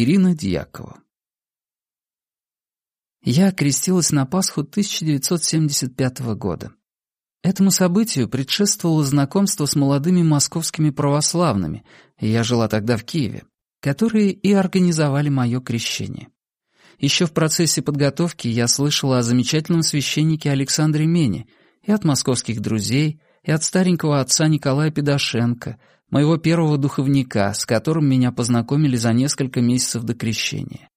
Ирина Дьякова. Я крестилась на Пасху 1975 года. Этому событию предшествовало знакомство с молодыми московскими православными, я жила тогда в Киеве, которые и организовали мое крещение. Еще в процессе подготовки я слышала о замечательном священнике Александре Мене и от московских друзей, и от старенького отца Николая Педашенко, моего первого духовника, с которым меня познакомили за несколько месяцев до крещения.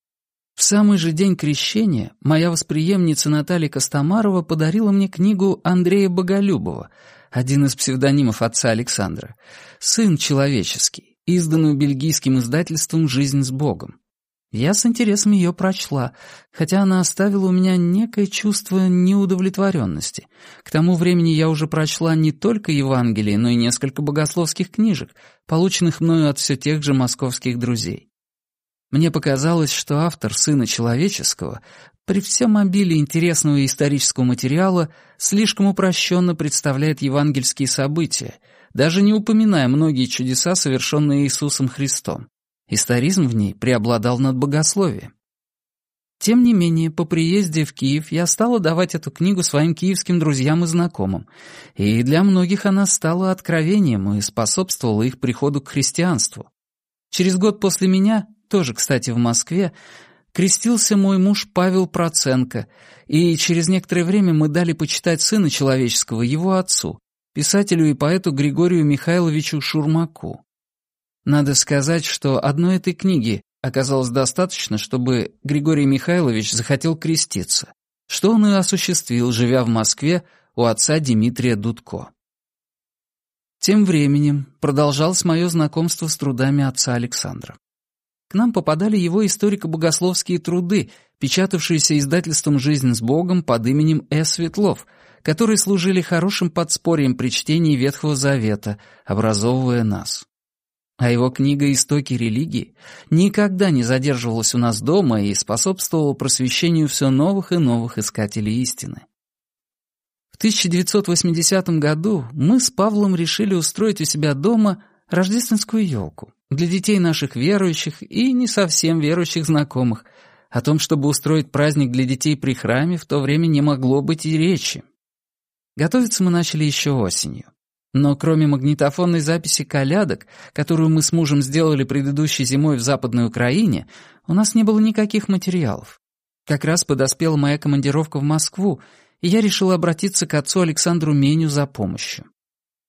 В самый же день крещения моя восприемница Наталья Костомарова подарила мне книгу Андрея Боголюбова, один из псевдонимов отца Александра, «Сын человеческий», изданную бельгийским издательством «Жизнь с Богом». Я с интересом ее прочла, хотя она оставила у меня некое чувство неудовлетворенности. К тому времени я уже прочла не только Евангелие, но и несколько богословских книжек, полученных мною от все тех же московских друзей. Мне показалось, что автор «Сына человеческого» при всем обилии интересного исторического материала слишком упрощенно представляет евангельские события, даже не упоминая многие чудеса, совершенные Иисусом Христом. Историзм в ней преобладал над богословием. Тем не менее, по приезде в Киев я стала давать эту книгу своим киевским друзьям и знакомым, и для многих она стала откровением и способствовала их приходу к христианству. Через год после меня, тоже, кстати, в Москве, крестился мой муж Павел Проценко, и через некоторое время мы дали почитать Сына Человеческого его отцу, писателю и поэту Григорию Михайловичу Шурмаку. Надо сказать, что одной этой книги оказалось достаточно, чтобы Григорий Михайлович захотел креститься, что он и осуществил, живя в Москве у отца Дмитрия Дудко. Тем временем продолжалось мое знакомство с трудами отца Александра. К нам попадали его историко-богословские труды, печатавшиеся издательством «Жизнь с Богом» под именем Э. Светлов, которые служили хорошим подспорьем при чтении Ветхого Завета, образовывая нас а его книга «Истоки религии» никогда не задерживалась у нас дома и способствовала просвещению все новых и новых искателей истины. В 1980 году мы с Павлом решили устроить у себя дома рождественскую елку для детей наших верующих и не совсем верующих знакомых. О том, чтобы устроить праздник для детей при храме, в то время не могло быть и речи. Готовиться мы начали еще осенью. Но кроме магнитофонной записи колядок, которую мы с мужем сделали предыдущей зимой в Западной Украине, у нас не было никаких материалов. Как раз подоспела моя командировка в Москву, и я решил обратиться к отцу Александру Меню за помощью.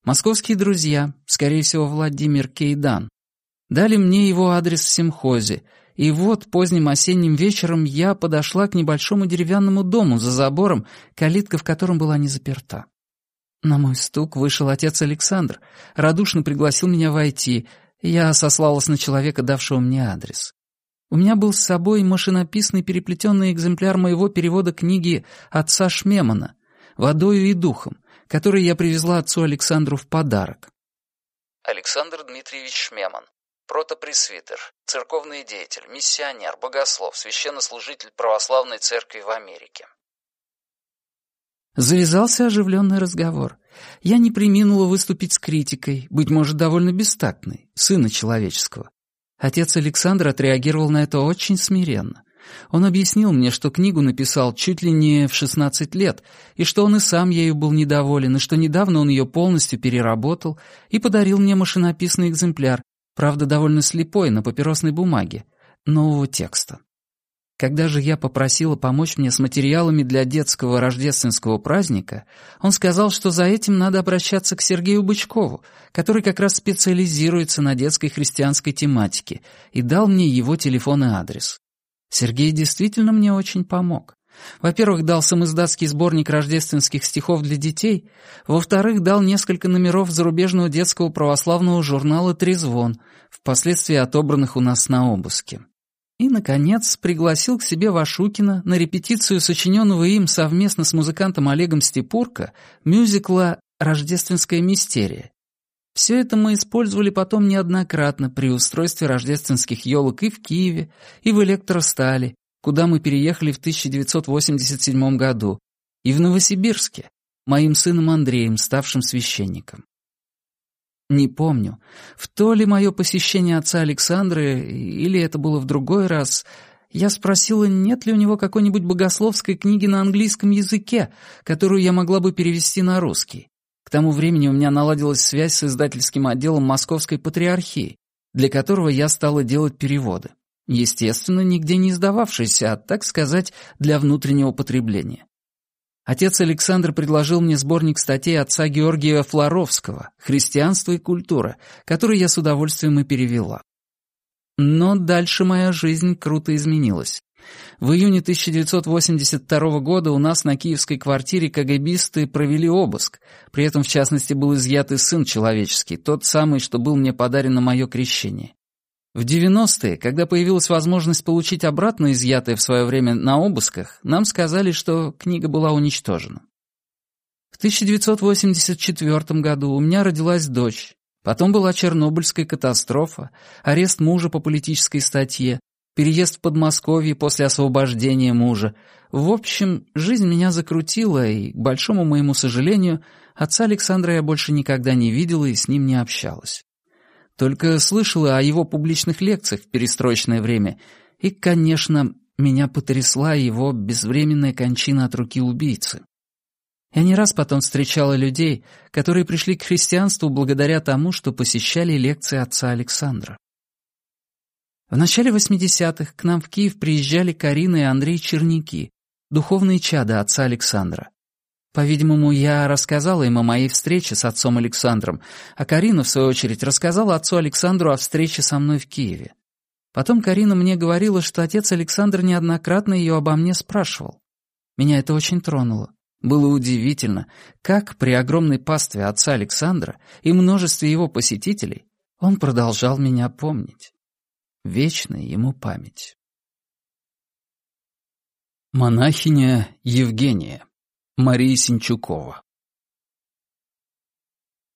Московские друзья, скорее всего, Владимир Кейдан, дали мне его адрес в Семхозе, и вот поздним осенним вечером я подошла к небольшому деревянному дому за забором, калитка в котором была не заперта. На мой стук вышел отец Александр, радушно пригласил меня войти, я сослалась на человека, давшего мне адрес. У меня был с собой машинописный переплетенный экземпляр моего перевода книги отца Шмемана «Водою и духом», который я привезла отцу Александру в подарок. Александр Дмитриевич Шмеман, протопресвитер, церковный деятель, миссионер, богослов, священнослужитель православной церкви в Америке. Завязался оживленный разговор. Я не приминула выступить с критикой, быть может, довольно бестактной, сына человеческого. Отец Александр отреагировал на это очень смиренно. Он объяснил мне, что книгу написал чуть ли не в 16 лет, и что он и сам ею был недоволен, и что недавно он ее полностью переработал и подарил мне машинописный экземпляр, правда, довольно слепой, на папиросной бумаге, нового текста. Когда же я попросила помочь мне с материалами для детского рождественского праздника, он сказал, что за этим надо обращаться к Сергею Бычкову, который как раз специализируется на детской христианской тематике, и дал мне его телефон и адрес. Сергей действительно мне очень помог. Во-первых, дал самоиздатский сборник рождественских стихов для детей, во-вторых, дал несколько номеров зарубежного детского православного журнала «Трезвон», впоследствии отобранных у нас на обыске. И, наконец, пригласил к себе Вашукина на репетицию сочиненного им совместно с музыкантом Олегом Степурко мюзикла «Рождественская мистерия». Все это мы использовали потом неоднократно при устройстве рождественских елок и в Киеве, и в Электростале, куда мы переехали в 1987 году, и в Новосибирске, моим сыном Андреем, ставшим священником. Не помню, в то ли мое посещение отца Александры, или это было в другой раз, я спросила, нет ли у него какой-нибудь богословской книги на английском языке, которую я могла бы перевести на русский. К тому времени у меня наладилась связь с издательским отделом Московской Патриархии, для которого я стала делать переводы. Естественно, нигде не издававшиеся, а, так сказать, для внутреннего потребления. Отец Александр предложил мне сборник статей отца Георгия Флоровского «Христианство и культура», который я с удовольствием и перевела. Но дальше моя жизнь круто изменилась. В июне 1982 года у нас на киевской квартире КГБисты провели обыск. При этом, в частности, был изъят и сын человеческий, тот самый, что был мне подарен на мое крещение. В 90-е, когда появилась возможность получить обратно изъятое в свое время на обысках, нам сказали, что книга была уничтожена. В 1984 году у меня родилась дочь. Потом была Чернобыльская катастрофа, арест мужа по политической статье, переезд в Подмосковье после освобождения мужа. В общем, жизнь меня закрутила, и, к большому моему сожалению, отца Александра я больше никогда не видела и с ним не общалась. Только слышала о его публичных лекциях в перестроечное время, и, конечно, меня потрясла его безвременная кончина от руки убийцы. Я не раз потом встречала людей, которые пришли к христианству благодаря тому, что посещали лекции отца Александра. В начале 80-х к нам в Киев приезжали Карина и Андрей Черняки, духовные чада отца Александра. По-видимому, я рассказала им о моей встрече с отцом Александром, а Карина, в свою очередь, рассказала отцу Александру о встрече со мной в Киеве. Потом Карина мне говорила, что отец Александр неоднократно ее обо мне спрашивал. Меня это очень тронуло. Было удивительно, как при огромной пастве отца Александра и множестве его посетителей он продолжал меня помнить. Вечная ему память. Монахиня Евгения Мария Синчукова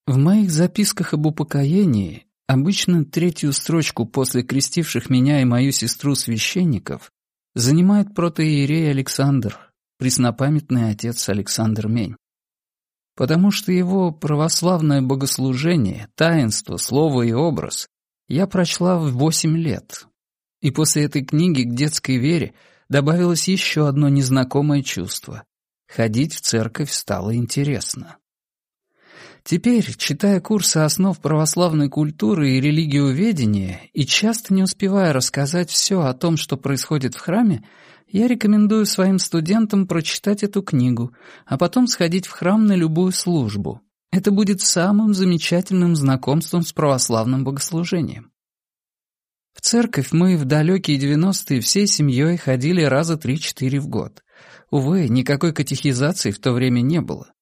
В моих записках об упокоении обычно третью строчку после крестивших меня и мою сестру священников занимает протоиерей Александр, преснопамятный отец Александр Мень. Потому что его православное богослужение, таинство, слово и образ я прочла в восемь лет. И после этой книги к детской вере добавилось еще одно незнакомое чувство Ходить в церковь стало интересно. Теперь, читая курсы основ православной культуры и религиоведения, и часто не успевая рассказать все о том, что происходит в храме, я рекомендую своим студентам прочитать эту книгу, а потом сходить в храм на любую службу. Это будет самым замечательным знакомством с православным богослужением. В церковь мы в далекие девяностые всей семьей ходили раза три-четыре в год. Увы, никакой катехизации в то время не было.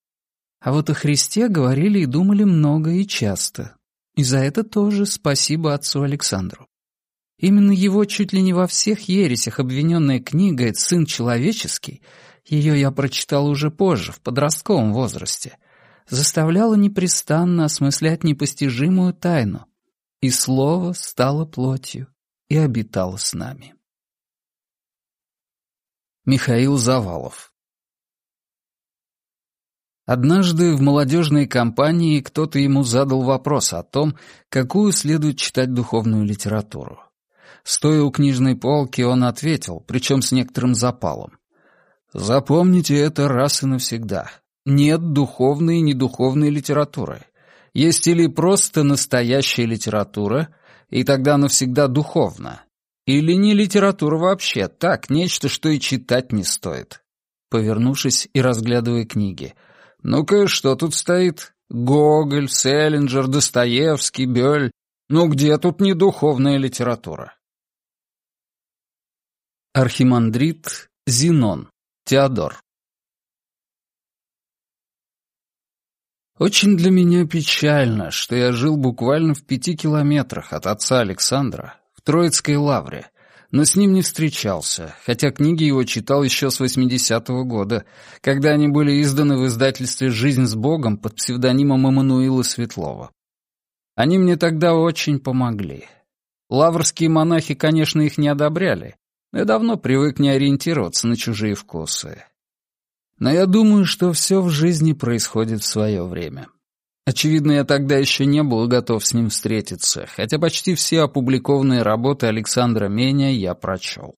А вот о Христе говорили и думали много и часто. И за это тоже спасибо отцу Александру. Именно его чуть ли не во всех ересях обвиненная книга «Сын человеческий» ее я прочитал уже позже, в подростковом возрасте, заставляла непрестанно осмыслять непостижимую тайну, и Слово стало плотью и обитало с нами. Михаил Завалов Однажды в молодежной компании кто-то ему задал вопрос о том, какую следует читать духовную литературу. Стоя у книжной полки, он ответил, причем с некоторым запалом. «Запомните это раз и навсегда. Нет духовной и недуховной литературы. Есть или просто настоящая литература, и тогда навсегда духовна, или не литература вообще, так, нечто, что и читать не стоит. Повернувшись и разглядывая книги. Ну-ка, что тут стоит? Гоголь, Селлинджер, Достоевский, Бёль. Ну где тут не духовная литература? Архимандрит Зенон. Теодор. Очень для меня печально, что я жил буквально в пяти километрах от отца Александра, Троицкой лавре, но с ним не встречался, хотя книги его читал еще с 80-го года, когда они были изданы в издательстве «Жизнь с Богом» под псевдонимом Эммануила Светлова. Они мне тогда очень помогли. Лаврские монахи, конечно, их не одобряли, но я давно привык не ориентироваться на чужие вкусы. Но я думаю, что все в жизни происходит в свое время. Очевидно, я тогда еще не был готов с ним встретиться, хотя почти все опубликованные работы Александра Меня я прочел.